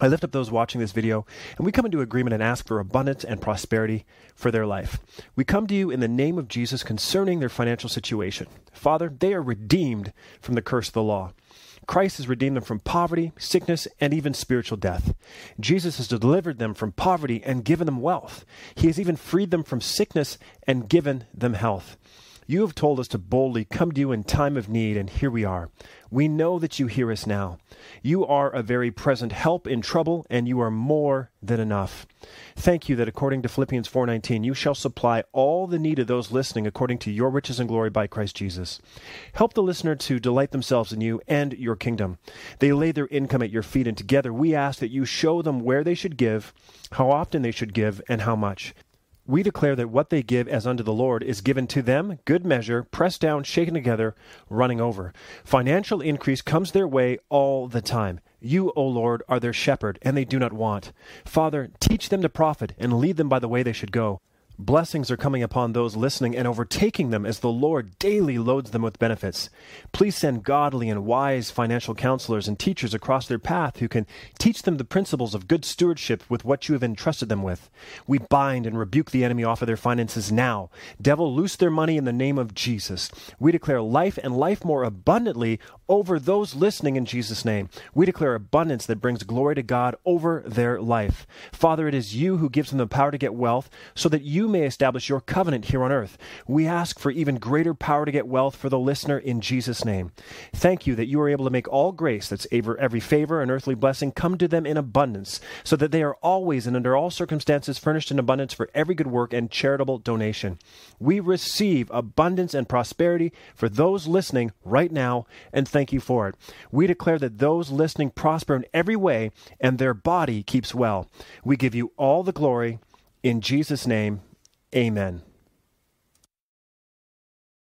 I lift up those watching this video, and we come into agreement and ask for abundance and prosperity for their life. We come to you in the name of Jesus concerning their financial situation. Father, they are redeemed from the curse of the law. Christ has redeemed them from poverty, sickness, and even spiritual death. Jesus has delivered them from poverty and given them wealth. He has even freed them from sickness and given them health. You have told us to boldly come to you in time of need, and here we are. We know that you hear us now. You are a very present help in trouble, and you are more than enough. Thank you that according to Philippians 4:19, you shall supply all the need of those listening according to your riches and glory by Christ Jesus. Help the listener to delight themselves in you and your kingdom. They lay their income at your feet, and together we ask that you show them where they should give, how often they should give, and how much. We declare that what they give as unto the Lord is given to them, good measure, pressed down, shaken together, running over. Financial increase comes their way all the time. You, O Lord, are their shepherd, and they do not want. Father, teach them to profit, and lead them by the way they should go. Blessings are coming upon those listening and overtaking them as the Lord daily loads them with benefits. Please send godly and wise financial counselors and teachers across their path who can teach them the principles of good stewardship with what you have entrusted them with. We bind and rebuke the enemy off of their finances now. Devil, loose their money in the name of Jesus. We declare life and life more abundantly over those listening in Jesus' name. We declare abundance that brings glory to God over their life. Father, it is you who gives them the power to get wealth so that you may establish your covenant here on earth. We ask for even greater power to get wealth for the listener in Jesus' name. Thank you that you are able to make all grace, that's every favor and earthly blessing, come to them in abundance, so that they are always and under all circumstances furnished in abundance for every good work and charitable donation. We receive abundance and prosperity for those listening right now, and thank you for it. We declare that those listening prosper in every way, and their body keeps well. We give you all the glory. In Jesus' name, Amen.